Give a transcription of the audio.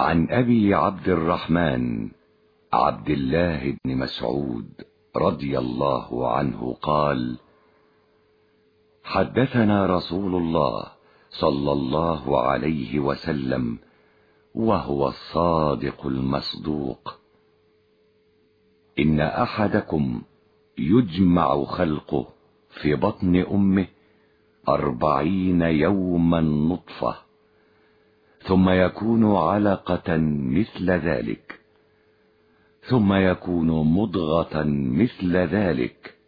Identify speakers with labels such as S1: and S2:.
S1: عن أبي عبد الرحمن عبد الله بن مسعود رضي الله عنه قال حدثنا رسول الله صلى الله عليه وسلم وهو الصادق المصدوق. إن أحدكم يجمع خلقه في بطن أمه أربعين يوما نطفة ثم يكون علقة مثل ذلك. ثم يكون مضغة مثل ذلك.